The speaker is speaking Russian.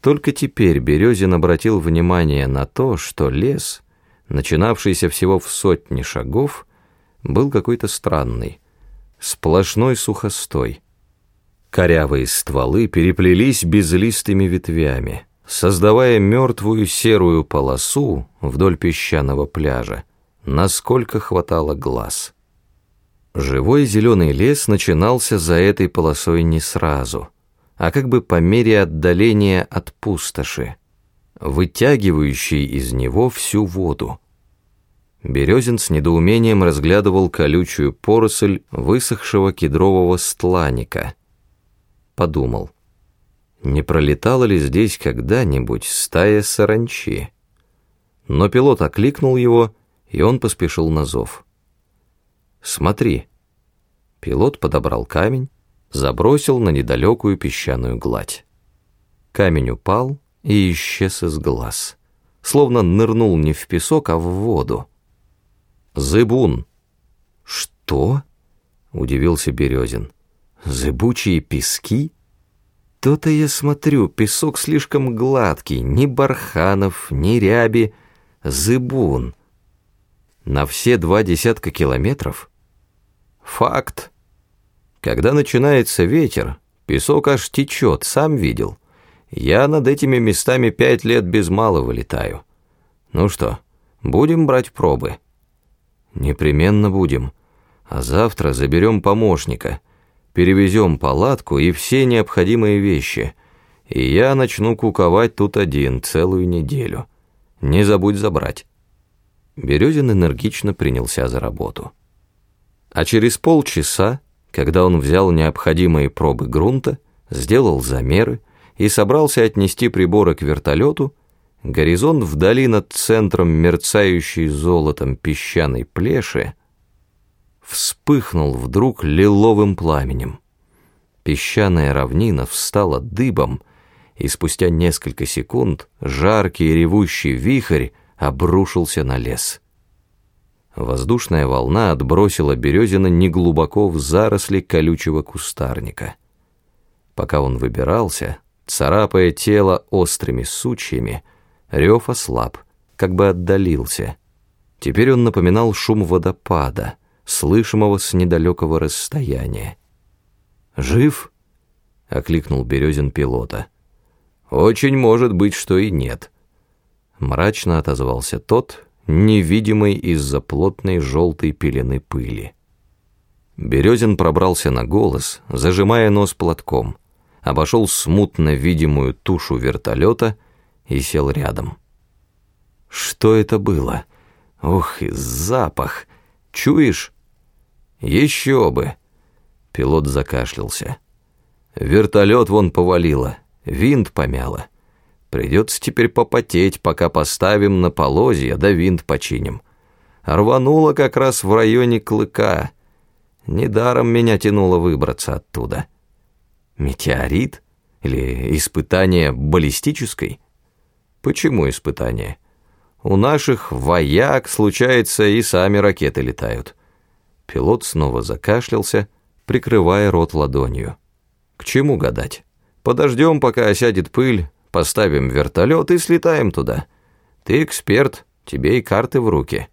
Только теперь Березин обратил внимание на то, что лес, начинавшийся всего в сотни шагов, был какой-то странный, сплошной сухостой. Корявые стволы переплелись безлистыми ветвями, создавая мертвую серую полосу вдоль песчаного пляжа, насколько хватало глаз. Живой зеленый лес начинался за этой полосой не сразу — а как бы по мере отдаления от пустоши, вытягивающей из него всю воду. Березин с недоумением разглядывал колючую поросль высохшего кедрового стланика. Подумал, не пролетала ли здесь когда-нибудь стая саранчи? Но пилот окликнул его, и он поспешил на зов. «Смотри». Пилот подобрал камень, забросил на недалекую песчаную гладь. Камень упал и исчез из глаз, словно нырнул не в песок, а в воду. «Зыбун!» «Что?» — удивился Березин. «Зыбучие пески?» «То-то я смотрю, песок слишком гладкий, ни барханов, ни ряби, зыбун. На все два десятка километров?» «Факт», когда начинается ветер, песок аж течет, сам видел. Я над этими местами пять лет без малого летаю. Ну что, будем брать пробы? Непременно будем. А завтра заберем помощника, перевезем палатку и все необходимые вещи. И я начну куковать тут один целую неделю. Не забудь забрать. Березин энергично принялся за работу. А через полчаса когда он взял необходимые пробы грунта, сделал замеры и собрался отнести приборы к вертолету, горизонт вдали над центром мерцающей золотом песчаной плеши вспыхнул вдруг лиловым пламенем. Песчаная равнина встала дыбом, и спустя несколько секунд жаркий ревущий вихрь обрушился на лес. Воздушная волна отбросила Березина неглубоко в заросли колючего кустарника. Пока он выбирался, царапая тело острыми сучьями, рев ослаб, как бы отдалился. Теперь он напоминал шум водопада, слышимого с недалекого расстояния. «Жив?» — окликнул Березин пилота. «Очень может быть, что и нет», — мрачно отозвался тот, невидимый из-за плотной желтой пелены пыли. Березин пробрался на голос, зажимая нос платком, обошел смутно видимую тушу вертолета и сел рядом. Что это было? Ух, и запах! Чуешь? Еще бы! Пилот закашлялся. Вертолет вон повалило, винт помяло. Придется теперь попотеть, пока поставим на полозья, да винт починим. Рвануло как раз в районе клыка. Недаром меня тянуло выбраться оттуда. Метеорит? Или испытание баллистической? Почему испытание? У наших вояк, случается, и сами ракеты летают. Пилот снова закашлялся, прикрывая рот ладонью. К чему гадать? Подождем, пока осядет пыль, Поставим вертолет и слетаем туда. Ты эксперт, тебе и карты в руки».